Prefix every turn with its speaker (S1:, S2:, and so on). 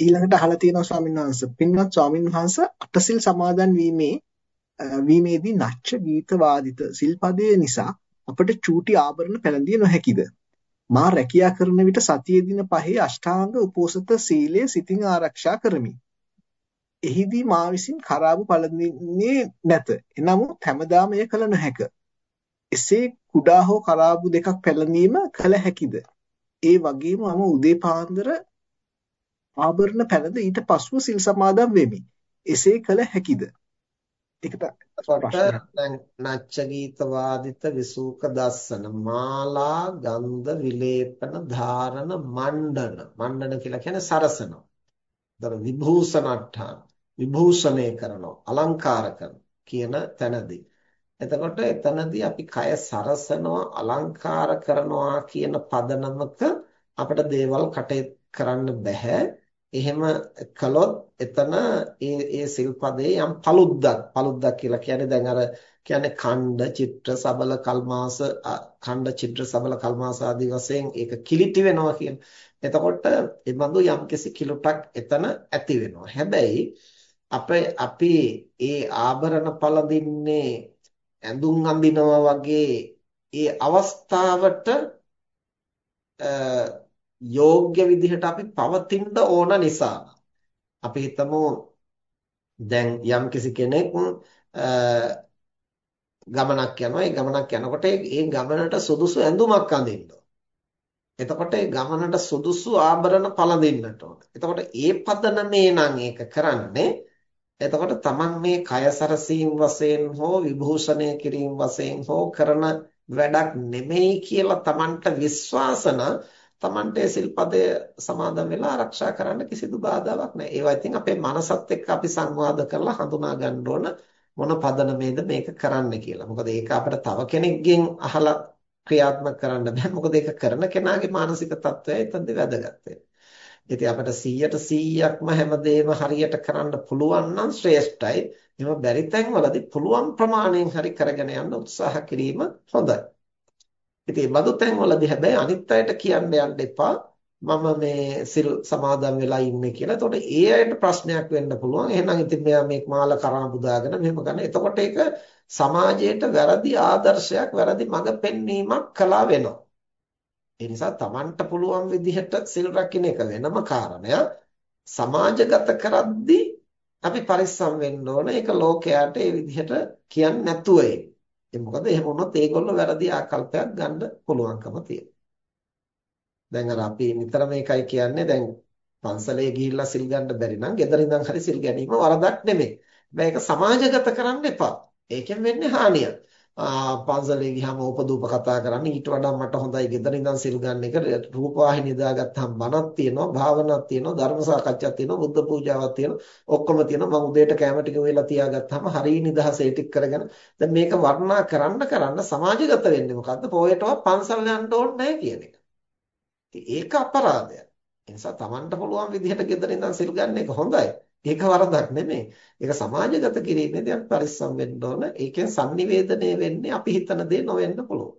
S1: ඊළඟට අහලා තියෙනවා ස්වාමීන් වහන්සේ පින්වත් ස්වාමීන් වහන්සේ අටසිල් සමාදන් වීමේ වීමේදී නච්ච ගීත වාදිත සිල්පදයේ නිසා අපට චූටි ආභරණ පැළඳිය නොහැකිද? මා රැකියා කරන විට සතියේ දින පහේ අෂ්ටාංග උපෝසත සීලය සිතින් ආරක්ෂා කරමි. එහිදී මා විසින් කරාබු පළඳින්නේ නැත. එනමුත් හැමදාම එය කළ නොහැක. එසේ කුඩා හෝ කරාබු දෙකක් පැළඳීම කළ හැකිද? ඒ වගේම මම උදේ පාන්දර ආභරණ පැළඳ ඊට පසුව සිල් සමාදන් වෙමි. එසේ කළ හැකිද?
S2: ඒක දැන් නච්ච ගීත වාදිත විසූක දස්සන මාලා ගන්ධ විලේපන ධාරණ මණ්ඩන මණ්ඩන කියලා කියන්නේ සරසනවා. දර විභූෂණට්ඨාන විභූෂණය කරනවා අලංකාර කියන තැනදී. එතකොට එතනදී අපි කය සරසනවා අලංකාර කරනවා කියන පදනමක අපිට දේවල් කටේ කරන්න බෑ. එහෙම කළොත් එතන ඒ ඒ සිල්පදේ යම් paluddක් paluddක් කියලා කියන්නේ දැන් අර කියන්නේ ඛණ්ඩ චිත්‍ර සබල කල්මාස ඛණ්ඩ චිත්‍ර සබල කල්මාස ආදී වශයෙන් ඒක කිලිටි වෙනවා කියන. එතකොට ඒ බඳු යම්කිසි කිලුටක් එතන ඇති වෙනවා. හැබැයි අපේ අපි ඒ ආභරණ පළඳින්නේ ඇඳුම් අඳිනවා වගේ ඒ අවස්ථාවට යෝග්‍ය විදිහට අපි පවතින්න ඕන නිසා. අපි හිතමු දැන් යම් කිසි කෙනෙක් ගමනක් යනවා. ඒ ගමනක් යනකොට ඒ ගමනට සුදුසු ඇඳුමක් අඳින්න එතකොට ඒ ගමනට සුදුසු ආභරණ පළඳින්නට ඕන. එතකොට ඒ පදනමේ නම් ඒක කරන්නේ. එතකොට තමන් මේ කය සරසීම් වශයෙන් හෝ විභූෂණය කිරීම වශයෙන් හෝ කරන වැඩක් නෙමෙයි කියලා තමන්ට විශ්වාසන තමන්ට ඒ සිල්පදය සමාදන් වෙලා ආරක්ෂා කරන්න කිසිදු බාධාවක් නැහැ. ඒවා ඉතින් අපේ මනසත් එක්ක අපි සංවාද කරලා හඳුනා ගන්න ඕන මොන පදනමේද මේක කරන්න කියලා. මොකද ඒක අපිට තව කෙනෙක්ගෙන් අහලා ක්‍රියාත්මක කරන්න බෑ. මොකද ඒක කරන කෙනාගේ මානසික තත්ත්වය එතනදී වැදගත් ඉතින් අපිට 100ට 100ක්ම හැමදේම හරියට කරන්න පුළුවන් නම් ශ්‍රේෂ්ඨයි. එහෙම බැරි තැන්වලදී පුළුවන් ප්‍රමාණයෙන් හරි කරගෙන යන්න උත්සාහ කිරීම හොඳයි. ඉතින් බදු තැන්වලදී හැබැයි අනිත් අයට කියන්න යන්න එපා. මම මේ සිල් සමාදන් වෙලා ඉන්නේ කියලා. එතකොට ඒ අයට ප්‍රශ්නයක් වෙන්න පුළුවන්. එහෙනම් ඉතින් මෙයා මේ මාල කරා බුදාගෙන මෙහෙම ගන්න. එතකොට ඒක සමාජයට වැරදි ආදර්ශයක්, වැරදි මඟ පෙන්වීමක් කළා වෙනවා. ඒ නිසා Tamanට පුළුවන් විදිහට සිල් රකින්න එක වෙනම කාරණයක්. සමාජගත කරද්දී අපි පරිස්සම් වෙන්න ඕන. ඒක ලෝකයට ඒ විදිහට කියන්නේ නැතුව ඒ මොකද එහෙම වුණොත් ඒගොල්ලෝ වැරදි ආකල්පයක් ගන්න පුළුවන්කම තියෙනවා. දැන් අර අපි නිතර මේකයි කියන්නේ දැන් පන්සලේ ගිහිල්ලා සිල් ගන්න බැරි නම් ගෙදර ඉඳන් හරි සිල් ගැනීම වරදක් නෙමෙයි. හැබැයි ඒක සමාජගත කරන්න එපා. ඒකෙන් වෙන්නේ හානියක්. පන්සලේ ගියාම උපදූප කතා කරන්න ඊට වඩා මට හොඳයි ගෙදර ඉඳන් සිල් ගන්න එක රූපවාහිනිය දාගත්තාම බණක් තියෙනවා භාවනාවක් තියෙනවා ධර්ම සාකච්ඡාවක් තියෙනවා බුද්ධ පූජාවක් තියෙනවා ඔක්කොම තියෙනවා මම උදේට කැම ටික වෙලා තියාගත්තාම හරිය නිදහසේ ටික කරගෙන දැන් මේක වර්ණනා කරන්න කරන්න සමාජගත වෙන්නේ මොකද්ද පොයටවත් පන්සල් යන්න ඕනේ නැහැ කියන එක. ඒක අපරාධයක්. ඒ නිසා Tamanට පුළුවන් විදිහට ගෙදර ඉඳන් සිල් ගන්න එක හොඳයි. ඒක වරදක් නෙමෙයි. ඒක සමාජගත කිරීමේදී අපි පරිස්සම් වෙන්න ඕන. ඒකෙන් sannivedanaya වෙන්නේ අපි හිතන දේ නොවෙන්න පුළුවන්.